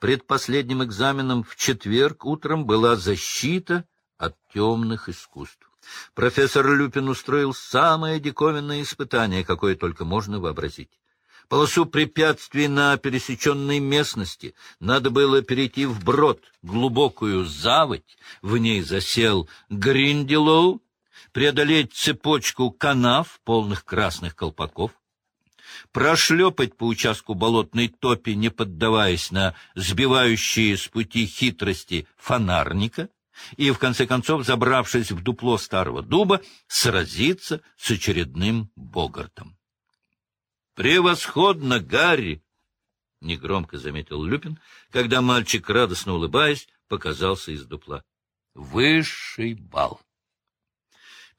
Предпоследним экзаменом в четверг утром была защита от темных искусств. Профессор Люпин устроил самое диковинное испытание, какое только можно вообразить. Полосу препятствий на пересеченной местности надо было перейти вброд, глубокую заводь, в ней засел Гринделоу, преодолеть цепочку канав, полных красных колпаков, прошлепать по участку болотной топи, не поддаваясь на сбивающие с пути хитрости фонарника, и, в конце концов, забравшись в дупло старого дуба, сразиться с очередным богартом. «Превосходно, Гарри!» — негромко заметил Люпин, когда мальчик, радостно улыбаясь, показался из дупла. «Высший бал!»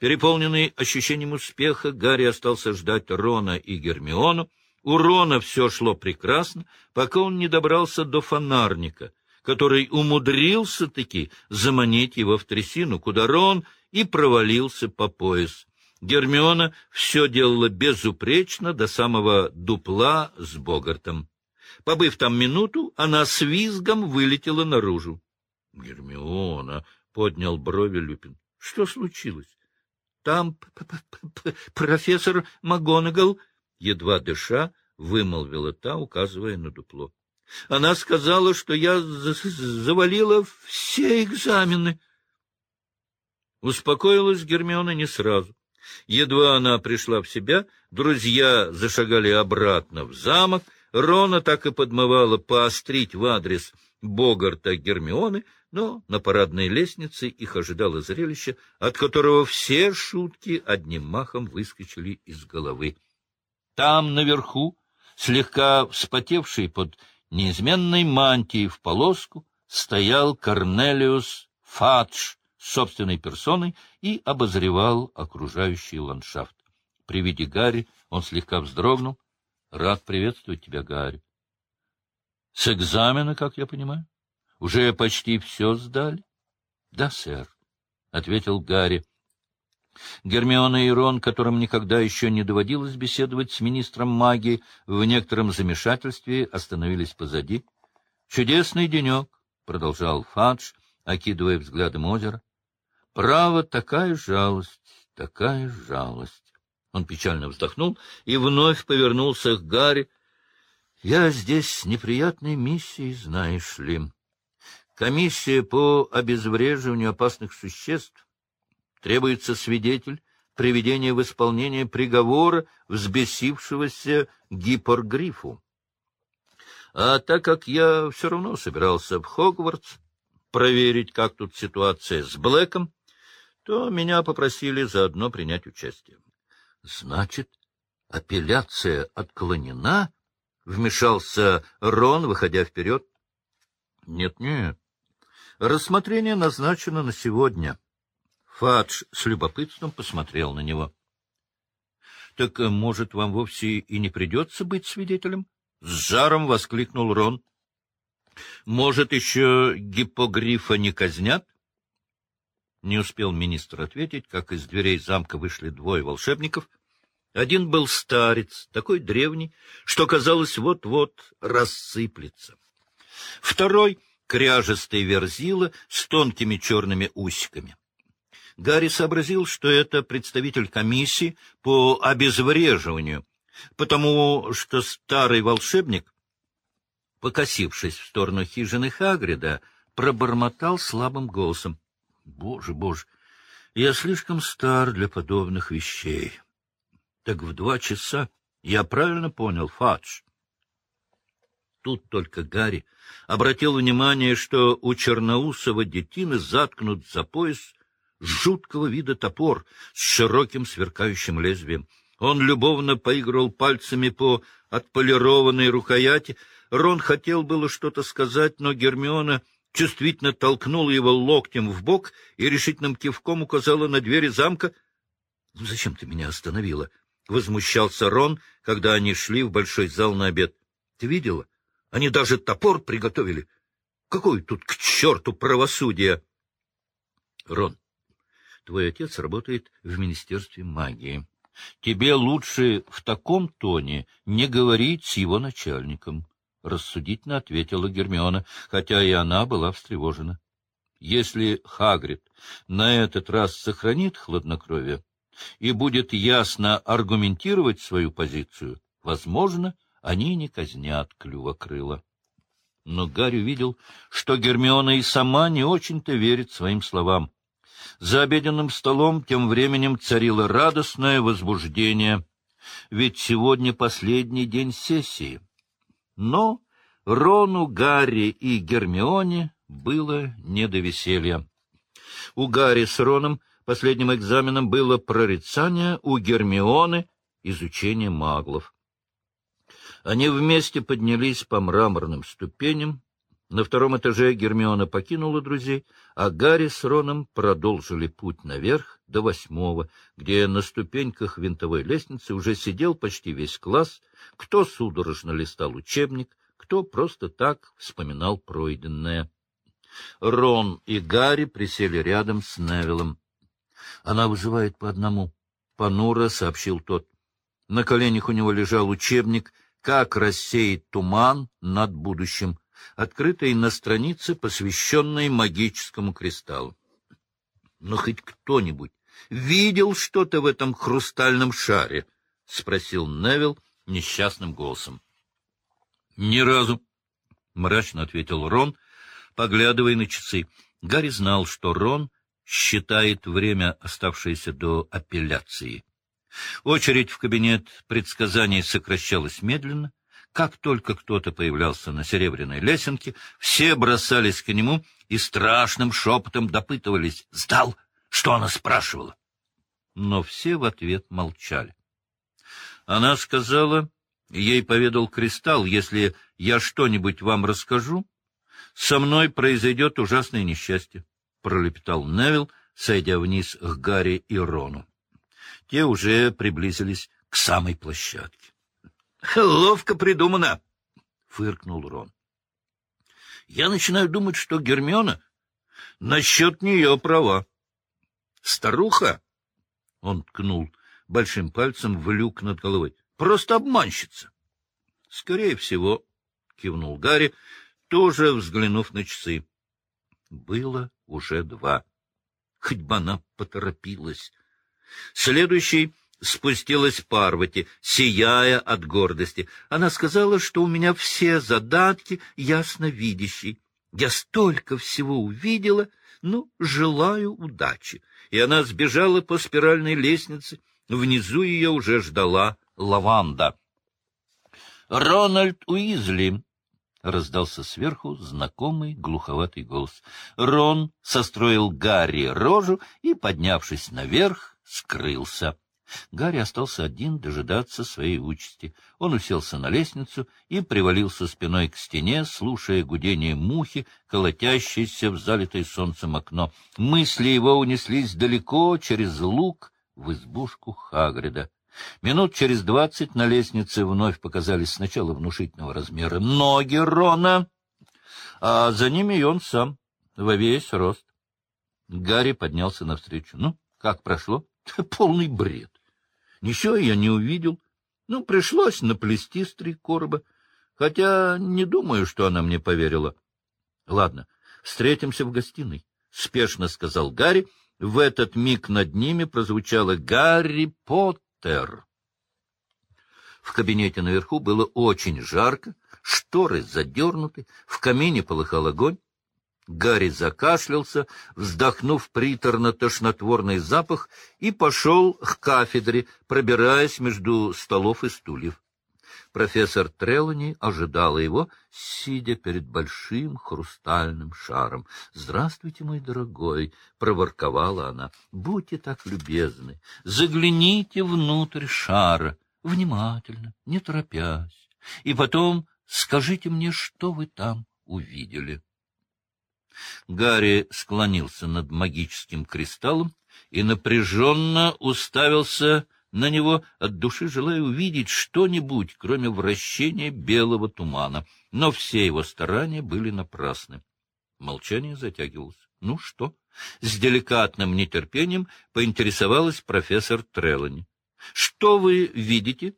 Переполненный ощущением успеха, Гарри остался ждать Рона и Гермиону. У Рона все шло прекрасно, пока он не добрался до фонарника, который умудрился-таки заманить его в трясину, куда Рон и провалился по пояс. Гермиона все делала безупречно до самого дупла с Богартом. Побыв там минуту, она с визгом вылетела наружу. — Гермиона, — поднял брови Люпин, — что случилось? — Там профессор МакГонагал, едва дыша, вымолвила та, указывая на дупло. Она сказала, что я завалила все экзамены. Успокоилась Гермиона не сразу. Едва она пришла в себя, друзья зашагали обратно в замок, Рона так и подмывала поострить в адрес Богарта Гермионы, но на парадной лестнице их ожидало зрелище, от которого все шутки одним махом выскочили из головы. Там, наверху, слегка вспотевший под неизменной мантией в полоску, стоял Корнелиус Фадж, собственной персоной и обозревал окружающий ландшафт. При виде Гарри он слегка вздрогнул. — Рад приветствовать тебя, Гарри. — С экзамена, как я понимаю? Уже почти все сдали? — Да, сэр, — ответил Гарри. Гермиона и Рон, которым никогда еще не доводилось беседовать с министром магии, в некотором замешательстве остановились позади. — Чудесный денек, — продолжал Фадж, окидывая взглядом озеро. Право, такая жалость, такая жалость. Он печально вздохнул и вновь повернулся к Гарри. — Я здесь с неприятной миссией, знаешь ли. Комиссия по обезвреживанию опасных существ. Требуется свидетель приведения в исполнение приговора взбесившегося гипоргрифу. А так как я все равно собирался в Хогвартс проверить, как тут ситуация с Блэком, то меня попросили заодно принять участие. — Значит, апелляция отклонена? — вмешался Рон, выходя вперед. Нет, — Нет-нет. Рассмотрение назначено на сегодня. Фадж с любопытством посмотрел на него. — Так, может, вам вовсе и не придется быть свидетелем? — с жаром воскликнул Рон. — Может, еще гипогрифа не казнят? Не успел министр ответить, как из дверей замка вышли двое волшебников. Один был старец, такой древний, что, казалось, вот-вот рассыплется. Второй — кряжестый верзила с тонкими черными усиками. Гарри сообразил, что это представитель комиссии по обезвреживанию, потому что старый волшебник, покосившись в сторону хижины Хагрида, пробормотал слабым голосом. Боже, боже, я слишком стар для подобных вещей. Так в два часа я правильно понял, Фадж? Тут только Гарри обратил внимание, что у черноусого детины заткнут за пояс жуткого вида топор с широким сверкающим лезвием. Он любовно поигрывал пальцами по отполированной рукояти. Рон хотел было что-то сказать, но Гермиона чувствительно толкнула его локтем в бок и решительным кивком указала на двери замка. — зачем ты меня остановила? — возмущался Рон, когда они шли в большой зал на обед. — Ты видела? Они даже топор приготовили. Какое тут к черту правосудие? — Рон, твой отец работает в Министерстве магии. Тебе лучше в таком тоне не говорить с его начальником. — рассудительно ответила Гермиона, хотя и она была встревожена. Если Хагрид на этот раз сохранит хладнокровие и будет ясно аргументировать свою позицию, возможно, они не казнят клювокрыла. Но Гарри видел, что Гермиона и сама не очень-то верит своим словам. За обеденным столом тем временем царило радостное возбуждение, ведь сегодня последний день сессии. Но Рону, Гарри и Гермионе было не до веселья. У Гарри с Роном последним экзаменом было прорицание, у Гермионы — изучение маглов. Они вместе поднялись по мраморным ступеням. На втором этаже Гермиона покинула друзей, а Гарри с Роном продолжили путь наверх до восьмого, где на ступеньках винтовой лестницы уже сидел почти весь класс, кто судорожно листал учебник, кто просто так вспоминал пройденное. Рон и Гарри присели рядом с Невиллом. — Она вызывает по одному, — понуро сообщил тот. На коленях у него лежал учебник «Как рассеять туман над будущим», открытый на странице, посвященной магическому кристаллу. Но хоть кто-нибудь видел что-то в этом хрустальном шаре? — спросил Невил несчастным голосом. — Ни разу, — мрачно ответил Рон, поглядывая на часы. Гарри знал, что Рон считает время, оставшееся до апелляции. Очередь в кабинет предсказаний сокращалась медленно. Как только кто-то появлялся на серебряной лесенке, все бросались к нему и страшным шепотом допытывались «Сдал? Что она спрашивала?» Но все в ответ молчали. Она сказала, ей поведал Кристалл, если я что-нибудь вам расскажу, со мной произойдет ужасное несчастье, — пролепетал Невил, сойдя вниз к Гарри и Рону. Те уже приблизились к самой площадке. — Ловко придумано, — фыркнул Рон. — Я начинаю думать, что Гермиона насчет нее права. Старуха, — он ткнул большим пальцем в люк над головой, — просто обманщица. — Скорее всего, — кивнул Гарри, тоже взглянув на часы. Было уже два. Хоть бы она поторопилась. Следующий спустилась Парвати, сияя от гордости. Она сказала, что у меня все задатки ясновидящий. Я столько всего увидела, ну, желаю удачи. И она сбежала по спиральной лестнице. Внизу ее уже ждала лаванда. Рональд Уизли — раздался сверху знакомый глуховатый голос. Рон состроил Гарри рожу и, поднявшись наверх, скрылся. Гарри остался один дожидаться своей участи. Он уселся на лестницу и привалился спиной к стене, слушая гудение мухи, колотящейся в залитое солнцем окно. Мысли его унеслись далеко через луг в избушку Хагрида. Минут через двадцать на лестнице вновь показались сначала внушительного размера ноги Рона, а за ними и он сам, во весь рост. Гарри поднялся навстречу. Ну, как прошло? Полный бред. Ничего я не увидел. Ну, пришлось наплести с три короба, хотя не думаю, что она мне поверила. Ладно, встретимся в гостиной, — спешно сказал Гарри. В этот миг над ними прозвучало «Гарри Поттер». Тер. В кабинете наверху было очень жарко, шторы задернуты, в камине полыхал огонь. Гарри закашлялся, вздохнув приторно-тошнотворный запах, и пошел к кафедре, пробираясь между столов и стульев. Профессор Трелани ожидала его, сидя перед большим хрустальным шаром. — Здравствуйте, мой дорогой! — проворковала она. — Будьте так любезны, загляните внутрь шара, внимательно, не торопясь, и потом скажите мне, что вы там увидели. Гарри склонился над магическим кристаллом и напряженно уставился на него, от души желая увидеть что-нибудь, кроме вращения белого тумана. Но все его старания были напрасны. Молчание затягивалось. Ну что? С деликатным нетерпением поинтересовалась профессор Трелани. Что вы видите?